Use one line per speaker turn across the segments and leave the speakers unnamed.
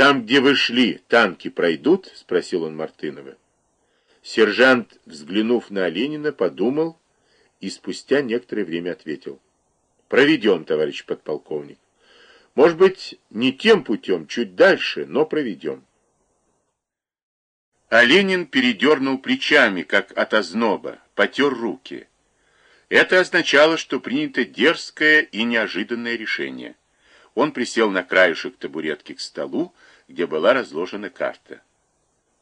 «Там, где вы шли, танки пройдут?» — спросил он Мартынова. Сержант, взглянув на Ленина, подумал и спустя некоторое время ответил. «Проведем, товарищ подполковник. Может быть, не тем путем, чуть дальше, но проведем». А Ленин передернул плечами, как от озноба, потер руки. Это означало, что принято дерзкое и неожиданное решение. Он присел на краешек табуретки к столу, где была разложена карта.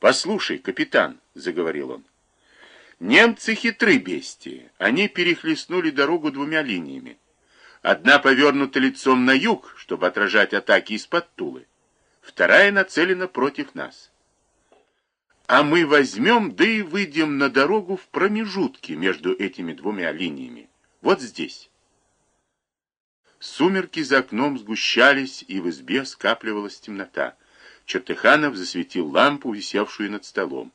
«Послушай, капитан», — заговорил он, — «немцы хитры бестии. Они перехлестнули дорогу двумя линиями. Одна повернута лицом на юг, чтобы отражать атаки из-под Тулы. Вторая нацелена против нас. А мы возьмем, да и выйдем на дорогу в промежутке между этими двумя линиями. Вот здесь». Сумерки за окном сгущались, и в избе скапливалась темнота. Чертыханов засветил лампу, висевшую над столом.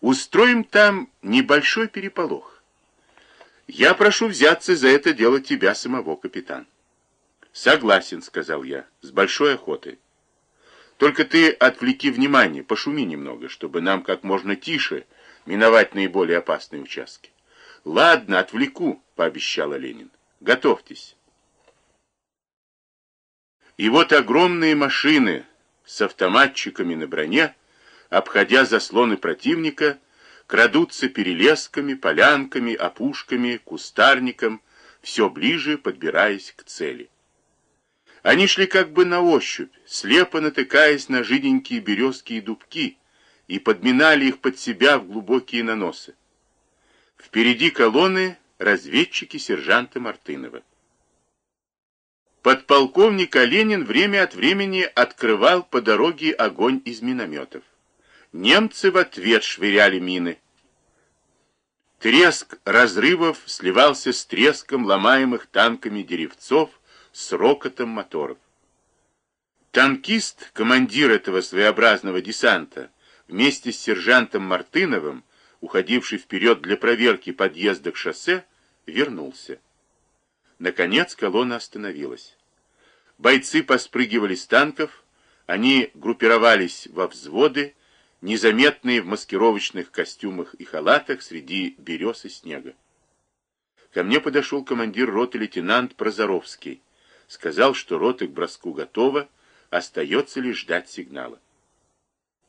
«Устроим там небольшой переполох. Я прошу взяться за это дело тебя самого, капитан». «Согласен», — сказал я, — «с большой охотой. Только ты отвлеки внимание, пошуми немного, чтобы нам как можно тише миновать наиболее опасные участки». «Ладно, отвлеку», — пообещала Ленин. «Готовьтесь». И вот огромные машины с автоматчиками на броне, обходя заслоны противника, крадутся перелесками, полянками, опушками, кустарником, все ближе подбираясь к цели. Они шли как бы на ощупь, слепо натыкаясь на жиденькие березки и дубки, и подминали их под себя в глубокие наносы. Впереди колонны разведчики сержанта Мартынова. Подполковник Оленин время от времени открывал по дороге огонь из минометов. Немцы в ответ швыряли мины. Треск разрывов сливался с треском ломаемых танками деревцов, с рокотом моторов. Танкист, командир этого своеобразного десанта, вместе с сержантом Мартыновым, уходивший вперед для проверки подъезда к шоссе, вернулся. Наконец колонна остановилась. Бойцы поспрыгивали с танков, они группировались во взводы, незаметные в маскировочных костюмах и халатах среди берез и снега. Ко мне подошел командир роты лейтенант Прозоровский. Сказал, что рота к броску готова, остается лишь ждать сигнала.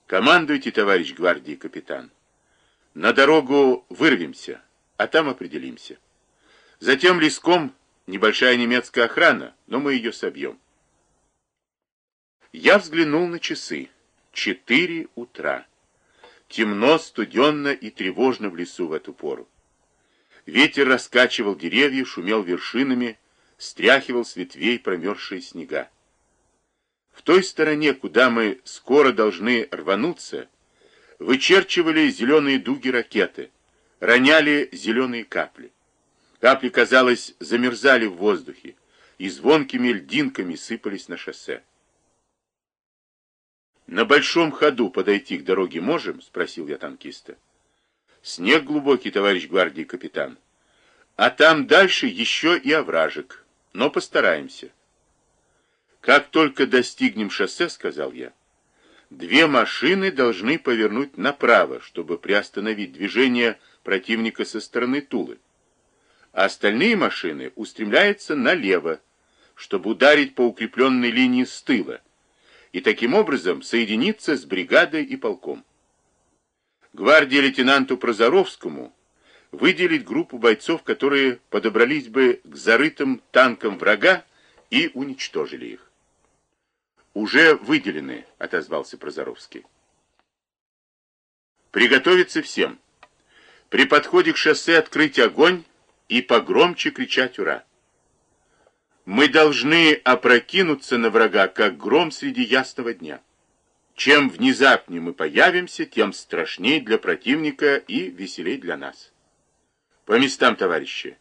«Командуйте, товарищ гвардии капитан. На дорогу вырвемся, а там определимся. Затем леском Небольшая немецкая охрана, но мы ее собьем. Я взглянул на часы. Четыре утра. Темно, студенно и тревожно в лесу в эту пору. Ветер раскачивал деревья, шумел вершинами, стряхивал с ветвей промерзшие снега. В той стороне, куда мы скоро должны рвануться, вычерчивали зеленые дуги ракеты, роняли зеленые капли. Капли, казалось, замерзали в воздухе и звонкими льдинками сыпались на шоссе. «На большом ходу подойти к дороге можем?» — спросил я танкиста. «Снег глубокий, товарищ гвардии капитан. А там дальше еще и овражек, но постараемся». «Как только достигнем шоссе, — сказал я, — две машины должны повернуть направо, чтобы приостановить движение противника со стороны Тулы а остальные машины устремляются налево, чтобы ударить по укрепленной линии с тыла, и таким образом соединиться с бригадой и полком. Гвардии лейтенанту Прозоровскому выделить группу бойцов, которые подобрались бы к зарытым танкам врага и уничтожили их. «Уже выделены», — отозвался Прозоровский. «Приготовиться всем. При подходе к шоссе открыть огонь и погромче кричать «Ура!». Мы должны опрокинуться на врага, как гром среди ясного дня. Чем внезапнее мы появимся, тем страшнее для противника и веселей для нас. По местам, товарищи.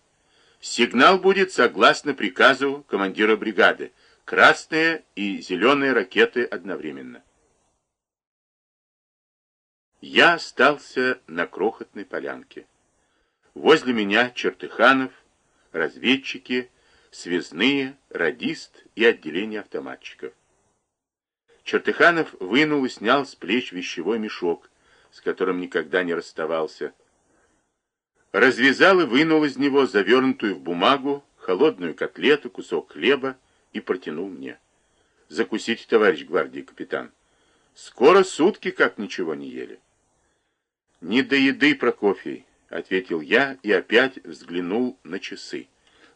Сигнал будет согласно приказу командира бригады. Красные и зеленые ракеты одновременно. Я остался на крохотной полянке. Возле меня Чертыханов, разведчики, связные, радист и отделение автоматчиков. Чертыханов вынул и снял с плеч вещевой мешок, с которым никогда не расставался. Развязал и вынул из него завернутую в бумагу холодную котлету, кусок хлеба и протянул мне. Закусите, товарищ гвардии капитан. Скоро сутки как ничего не ели. Не до еды, Прокофий, ответил я и опять взглянул на часы.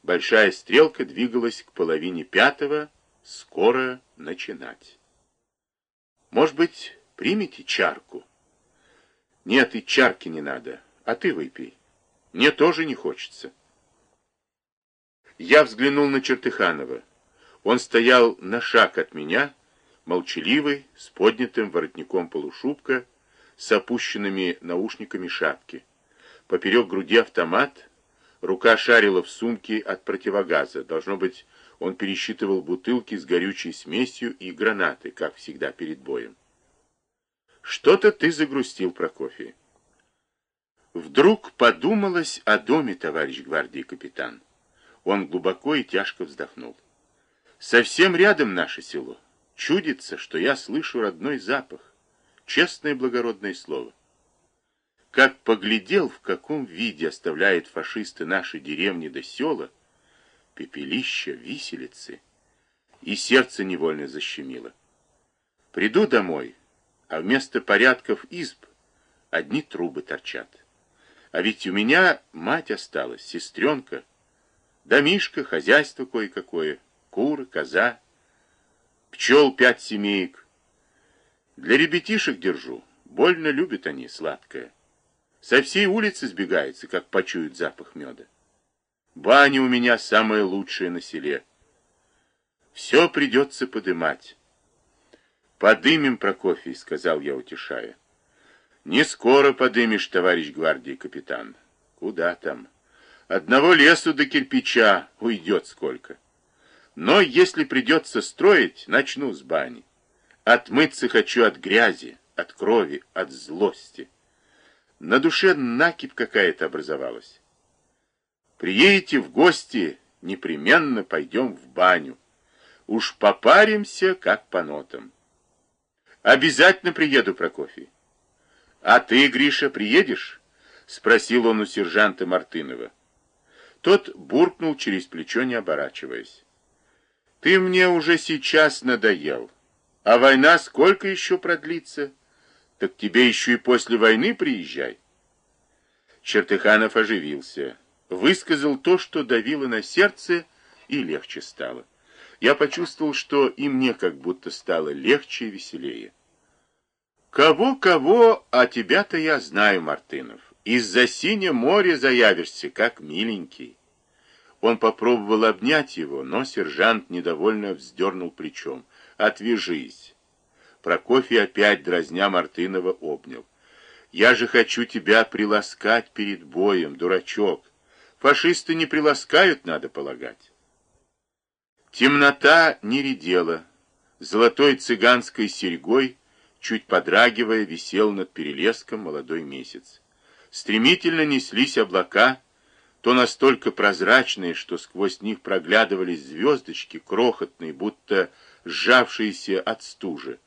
Большая стрелка двигалась к половине пятого, скоро начинать. Может быть, примите чарку? Нет, и чарки не надо, а ты выпей. Мне тоже не хочется. Я взглянул на Чертыханова. Он стоял на шаг от меня, молчаливый, с поднятым воротником полушубка, с опущенными наушниками шапки. Поперек груди автомат, рука шарила в сумке от противогаза. Должно быть, он пересчитывал бутылки с горючей смесью и гранаты, как всегда перед боем. Что-то ты загрустил, Прокофий. Вдруг подумалось о доме, товарищ гвардии капитан. Он глубоко и тяжко вздохнул. Совсем рядом наше село. Чудится, что я слышу родной запах. Честное благородное слово. Как поглядел, в каком виде оставляют фашисты наши деревни до села, пепелища, виселицы, и сердце невольно защемило. Приду домой, а вместо порядков изб одни трубы торчат. А ведь у меня мать осталась, сестренка, домишко, хозяйство кое-какое, куры, коза, пчел пять семеек. Для ребятишек держу, больно любят они сладкое. Со всей улицы сбегаются, как почуют запах меда. Баня у меня самая лучшая на селе. Все придется подымать. Подымем, Прокофий, сказал я, утешая. Не скоро подымешь, товарищ гвардии капитан. Куда там? Одного лесу до кирпича уйдет сколько. Но если придется строить, начну с бани. Отмыться хочу от грязи, от крови, от злости. На душе накипь какая-то образовалась. Приедете в гости, непременно пойдем в баню. Уж попаримся, как по нотам. Обязательно приеду, Прокофий. А ты, Гриша, приедешь? Спросил он у сержанта Мартынова. Тот буркнул через плечо, не оборачиваясь. Ты мне уже сейчас надоел. А война сколько еще продлится? Так тебе еще и после войны приезжай. Чертыханов оживился, высказал то, что давило на сердце, и легче стало. Я почувствовал, что и мне как будто стало легче и веселее. Кого-кого, а тебя-то я знаю, Мартынов. Из-за синего моря заявишься, как миленький. Он попробовал обнять его, но сержант недовольно вздернул плечом. «Отвяжись!» Прокофий опять, дразня Мартынова, обнял. «Я же хочу тебя приласкать перед боем, дурачок. Фашисты не приласкают, надо полагать». Темнота не редела. Золотой цыганской серьгой, чуть подрагивая, висел над перелеском молодой месяц. Стремительно неслись облака, то настолько прозрачные, что сквозь них проглядывались звездочки, крохотные, будто сжавшиеся от стужи,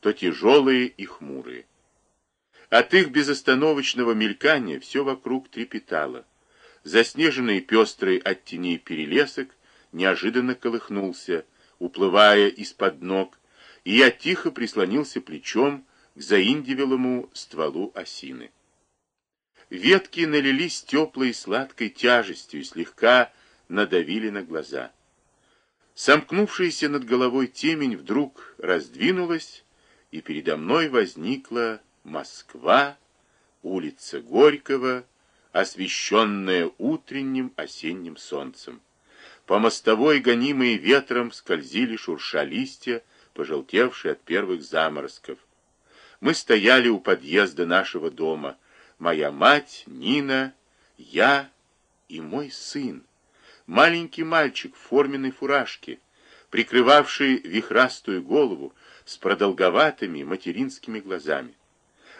то тяжелые и хмурые. От их безостановочного мелькания все вокруг трепетало. Заснеженный пестрый от теней перелесок неожиданно колыхнулся, уплывая из-под ног, и я тихо прислонился плечом к заиндивелому стволу осины. Ветки налились теплой и сладкой тяжестью и слегка надавили на глаза. Сомкнувшаяся над головой темень вдруг раздвинулась, и передо мной возникла Москва, улица Горького, освещенная утренним осенним солнцем. По мостовой, гонимые ветром, скользили шурша листья, пожелтевшие от первых заморозков. Мы стояли у подъезда нашего дома — моя мать, Нина, я и мой сын, маленький мальчик в форменной фуражке, прикрывавший вихрастую голову с продолговатыми материнскими глазами.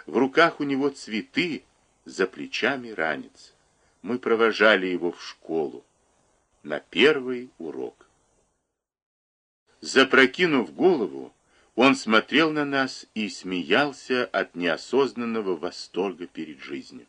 В руках у него цветы, за плечами ранец. Мы провожали его в школу на первый урок. Запрокинув голову, Он смотрел на нас и смеялся от неосознанного восторга перед жизнью.